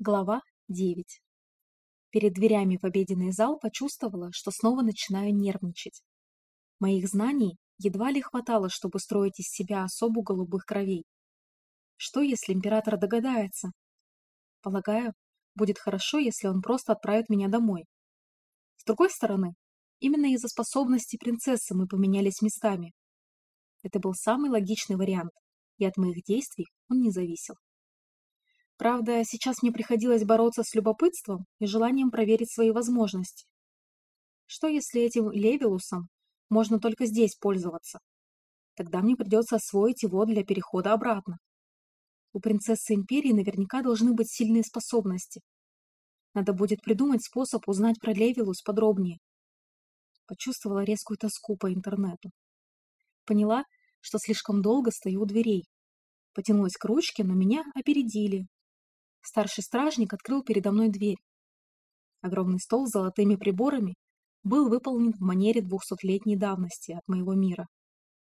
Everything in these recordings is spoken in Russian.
Глава 9. Перед дверями в обеденный зал почувствовала, что снова начинаю нервничать. Моих знаний едва ли хватало, чтобы строить из себя особу голубых кровей. Что, если император догадается? Полагаю, будет хорошо, если он просто отправит меня домой. С другой стороны, именно из-за способности принцессы мы поменялись местами. Это был самый логичный вариант, и от моих действий он не зависел. Правда, сейчас мне приходилось бороться с любопытством и желанием проверить свои возможности. Что если этим левелусом можно только здесь пользоваться? Тогда мне придется освоить его для перехода обратно. У принцессы Империи наверняка должны быть сильные способности. Надо будет придумать способ узнать про Левилус подробнее. Почувствовала резкую тоску по интернету. Поняла, что слишком долго стою у дверей. Потянулась к ручке, но меня опередили, Старший стражник открыл передо мной дверь. Огромный стол с золотыми приборами был выполнен в манере двухсотлетней давности от моего мира,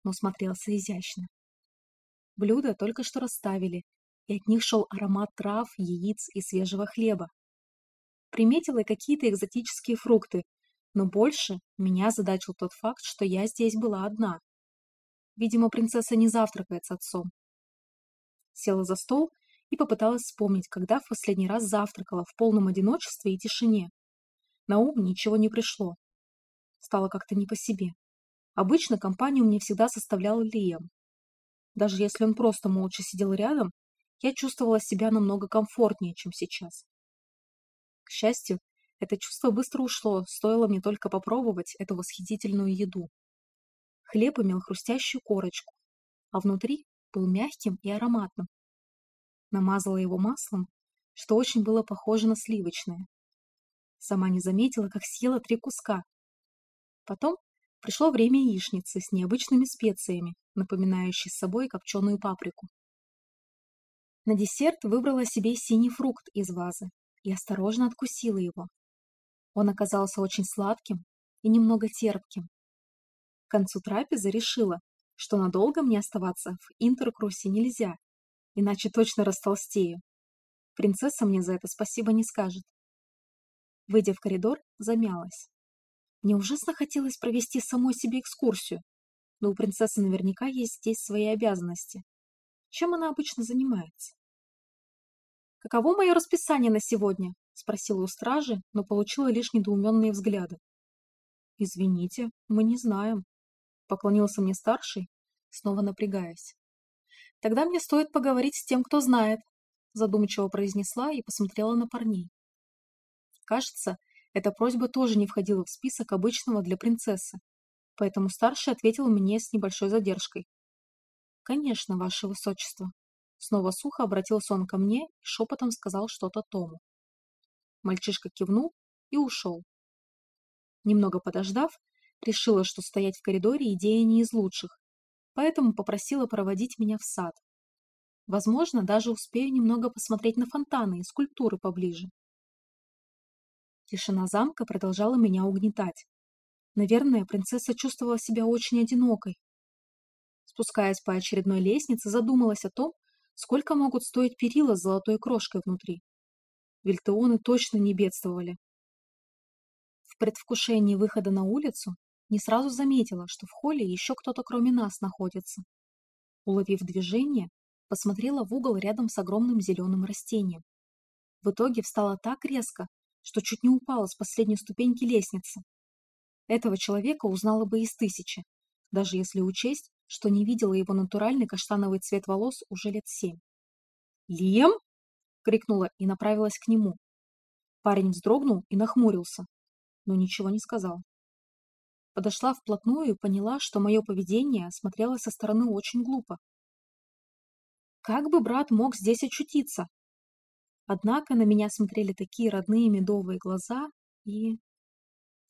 но смотрелся изящно. Блюда только что расставили, и от них шел аромат трав, яиц и свежего хлеба. Приметила какие-то экзотические фрукты, но больше меня задачил тот факт, что я здесь была одна. Видимо, принцесса не завтракает с отцом. Села за стол и попыталась вспомнить, когда в последний раз завтракала в полном одиночестве и тишине. На ум ничего не пришло. Стало как-то не по себе. Обычно компанию мне всегда составлял Лиам. Даже если он просто молча сидел рядом, я чувствовала себя намного комфортнее, чем сейчас. К счастью, это чувство быстро ушло, стоило мне только попробовать эту восхитительную еду. Хлеб имел хрустящую корочку, а внутри был мягким и ароматным намазала его маслом, что очень было похоже на сливочное. Сама не заметила, как съела три куска. Потом пришло время яичницы с необычными специями, напоминающей собой копченую паприку. На десерт выбрала себе синий фрукт из вазы и осторожно откусила его. Он оказался очень сладким и немного терпким. К концу трапезы решила, что надолго мне оставаться в Интеркрусе нельзя, иначе точно растолстею. Принцесса мне за это спасибо не скажет. Выйдя в коридор, замялась. Мне ужасно хотелось провести самой себе экскурсию, но у принцессы наверняка есть здесь свои обязанности. Чем она обычно занимается? «Каково мое расписание на сегодня?» — спросила у стражи, но получила лишь недоуменные взгляды. «Извините, мы не знаем», — поклонился мне старший, снова напрягаясь. Тогда мне стоит поговорить с тем, кто знает, задумчиво произнесла и посмотрела на парней. Кажется, эта просьба тоже не входила в список обычного для принцессы, поэтому старший ответил мне с небольшой задержкой. «Конечно, ваше высочество». Снова сухо обратился он ко мне и шепотом сказал что-то Тому. Мальчишка кивнул и ушел. Немного подождав, решила, что стоять в коридоре идея не из лучших, поэтому попросила проводить меня в сад. Возможно, даже успею немного посмотреть на фонтаны и скульптуры поближе. Тишина замка продолжала меня угнетать. Наверное, принцесса чувствовала себя очень одинокой. Спускаясь по очередной лестнице, задумалась о том, сколько могут стоить перила с золотой крошкой внутри. Вильтеоны точно не бедствовали. В предвкушении выхода на улицу не сразу заметила, что в холле еще кто-то кроме нас находится. Уловив движение, посмотрела в угол рядом с огромным зеленым растением. В итоге встала так резко, что чуть не упала с последней ступеньки лестницы. Этого человека узнала бы из тысячи, даже если учесть, что не видела его натуральный каштановый цвет волос уже лет семь. «Лем!» — крикнула и направилась к нему. Парень вздрогнул и нахмурился, но ничего не сказал. Подошла вплотную и поняла, что мое поведение смотрелось со стороны очень глупо. Как бы брат мог здесь очутиться? Однако на меня смотрели такие родные медовые глаза, и...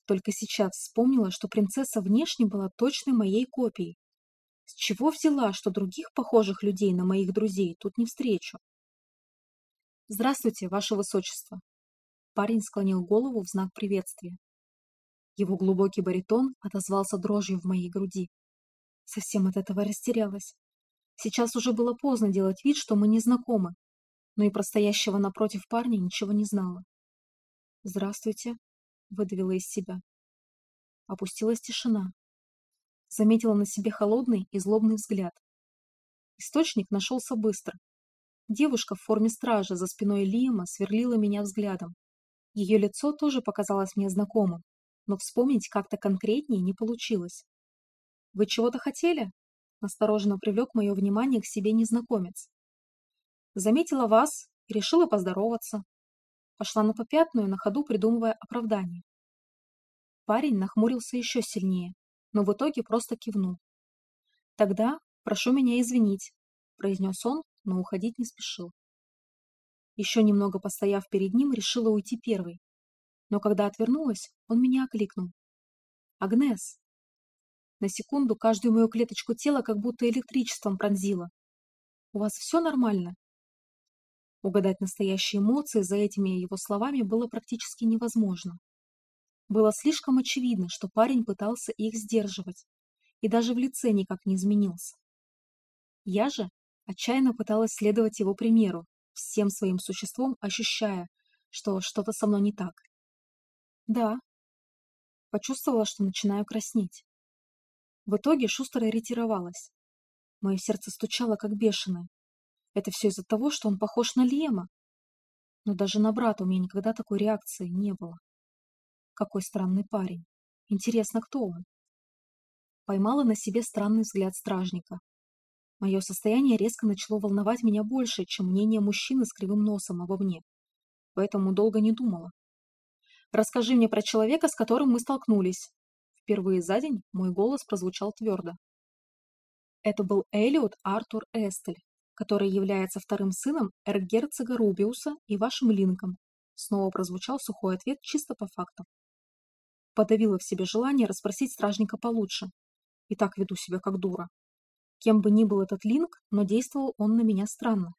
Только сейчас вспомнила, что принцесса внешне была точной моей копией. С чего взяла, что других похожих людей на моих друзей тут не встречу? «Здравствуйте, ваше высочество!» Парень склонил голову в знак приветствия. Его глубокий баритон отозвался дрожью в моей груди. Совсем от этого растерялась. Сейчас уже было поздно делать вид, что мы не знакомы. но и про стоящего напротив парня ничего не знала. «Здравствуйте», — выдавила из себя. Опустилась тишина. Заметила на себе холодный и злобный взгляд. Источник нашелся быстро. Девушка в форме стража за спиной Лиема сверлила меня взглядом. Ее лицо тоже показалось мне знакомым, но вспомнить как-то конкретнее не получилось. «Вы чего-то хотели?» – настороженно привлек мое внимание к себе незнакомец. Заметила вас и решила поздороваться. Пошла на попятную, на ходу придумывая оправдание. Парень нахмурился еще сильнее, но в итоге просто кивнул. «Тогда прошу меня извинить», – произнес он, но уходить не спешил. Еще немного постояв перед ним, решила уйти первой. Но когда отвернулась, он меня окликнул. «Агнес!» На секунду каждую мою клеточку тела как будто электричеством пронзило. «У вас все нормально?» Угадать настоящие эмоции за этими его словами было практически невозможно. Было слишком очевидно, что парень пытался их сдерживать, и даже в лице никак не изменился. Я же отчаянно пыталась следовать его примеру, всем своим существом ощущая, что что-то со мной не так. Да. Почувствовала, что начинаю краснеть. В итоге шустро ретировалась. Мое сердце стучало, как бешеное, это все из-за того, что он похож на Лема. Но даже на брата у меня никогда такой реакции не было. Какой странный парень. Интересно, кто он? Поймала на себе странный взгляд стражника. Мое состояние резко начало волновать меня больше, чем мнение мужчины с кривым носом обо мне. Поэтому долго не думала. «Расскажи мне про человека, с которым мы столкнулись». Впервые за день мой голос прозвучал твердо. Это был Элиот Артур Эстель, который является вторым сыном эргерцога Рубиуса и вашим Линком. Снова прозвучал сухой ответ чисто по фактам. Подавила в себе желание расспросить стражника получше. И так веду себя как дура. Кем бы ни был этот Линк, но действовал он на меня странно.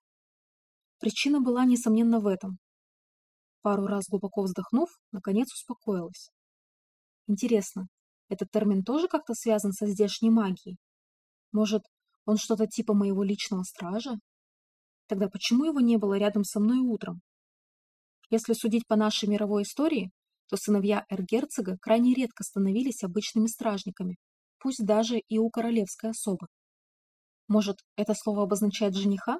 Причина была, несомненно, в этом. Пару раз глубоко вздохнув, наконец успокоилась. Интересно, этот термин тоже как-то связан со здешней магией? Может, он что-то типа моего личного стража? Тогда почему его не было рядом со мной утром? Если судить по нашей мировой истории, то сыновья эргерцога крайне редко становились обычными стражниками, пусть даже и у королевской особы. Может, это слово обозначает жениха?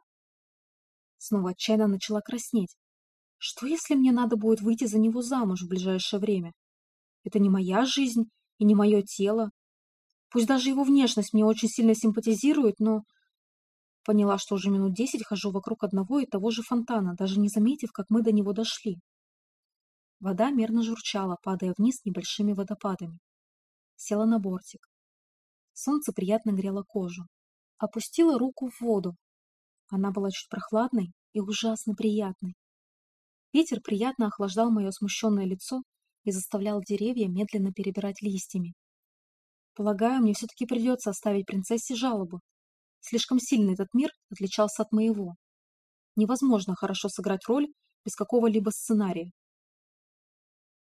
Снова отчаянно начала краснеть. Что, если мне надо будет выйти за него замуж в ближайшее время? Это не моя жизнь и не мое тело, Пусть даже его внешность мне очень сильно симпатизирует, но... Поняла, что уже минут десять хожу вокруг одного и того же фонтана, даже не заметив, как мы до него дошли. Вода мерно журчала, падая вниз небольшими водопадами. Села на бортик. Солнце приятно грело кожу. Опустила руку в воду. Она была чуть прохладной и ужасно приятной. Ветер приятно охлаждал мое смущенное лицо и заставлял деревья медленно перебирать листьями. Полагаю, мне все-таки придется оставить принцессе жалобу. Слишком сильно этот мир отличался от моего. Невозможно хорошо сыграть роль без какого-либо сценария.